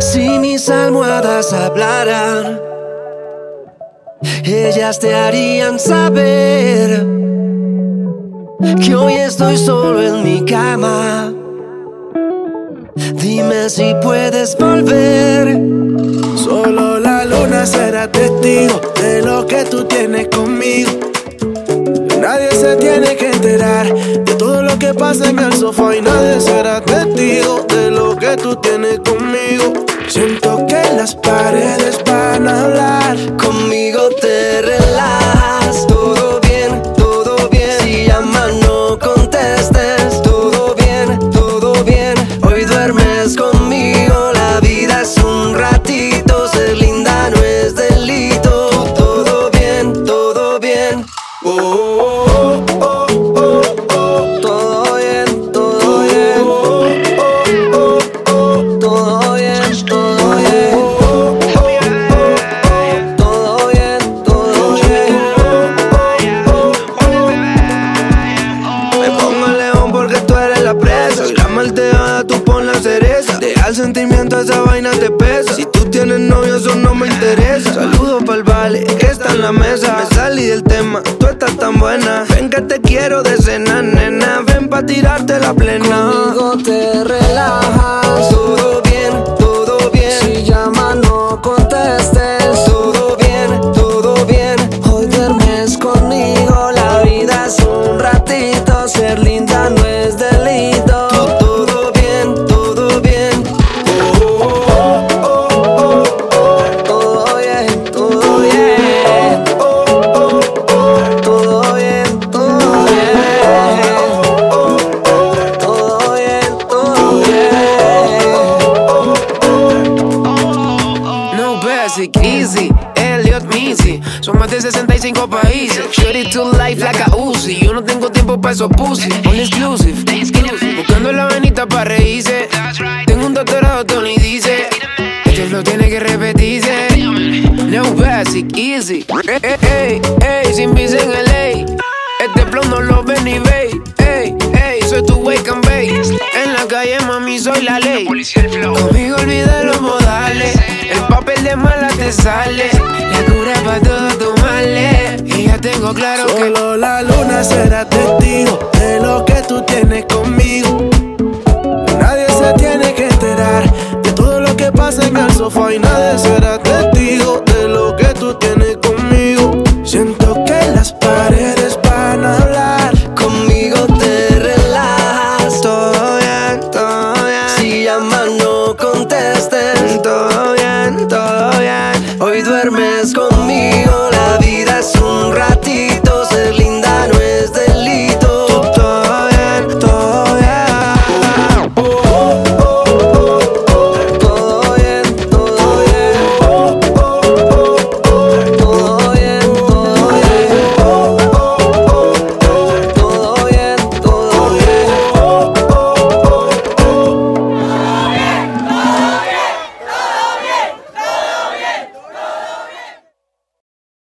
Si mis almohadas hablaran, ellas te harían saber que hoy estoy solo en mi cama. Dime si puedes volver. Solo la luna será testigo de lo que tú tienes conmigo. Nadie se tiene que enterar de que pasa en el sofá y nadie será testigo de lo que tú tienes conmigo. Siento que las paredes van a hablar. Conmigo te relajas, todo bien, todo bien. Si llaman, no contestes, todo bien, todo bien. Hoy duermes conmigo, la vida es un ratito. Ser linda no es delito. Todo bien, todo bien. Oh, oh, oh, sentimiento, esa vaina te pesa. Si tú tienes novio, eso no me interesa. Saludos pa'l vale, que está en la mesa. Me salí del tema, tú estás tan buena. Ven que te quiero de cena, nena. Ven pa' tirarte la plena. Conmigo te Basic, easy, Elliot Missy. Son más de 65 países. Shorty to life like a Uzi. Yo no tengo tiempo para esos pussy. All exclusive. Buscando la venita para reírse. Tengo un doctorado, Tony dice. Este flow tiene que repetirse. No basic, easy. Ey, ey, ey, sin visa en LA. Este flow no lo ve ni ve. Ey, ey, soy tu wake and bake. En la calle, mami, soy la ley. Conmigo olvida los modales papel de mala te sale. La cura para todos tus males. Y ya tengo claro Solo que Solo la luna será testigo De lo que tú tienes conmigo. Nadie se tiene que enterar De todo lo que pasa en el sofá y nada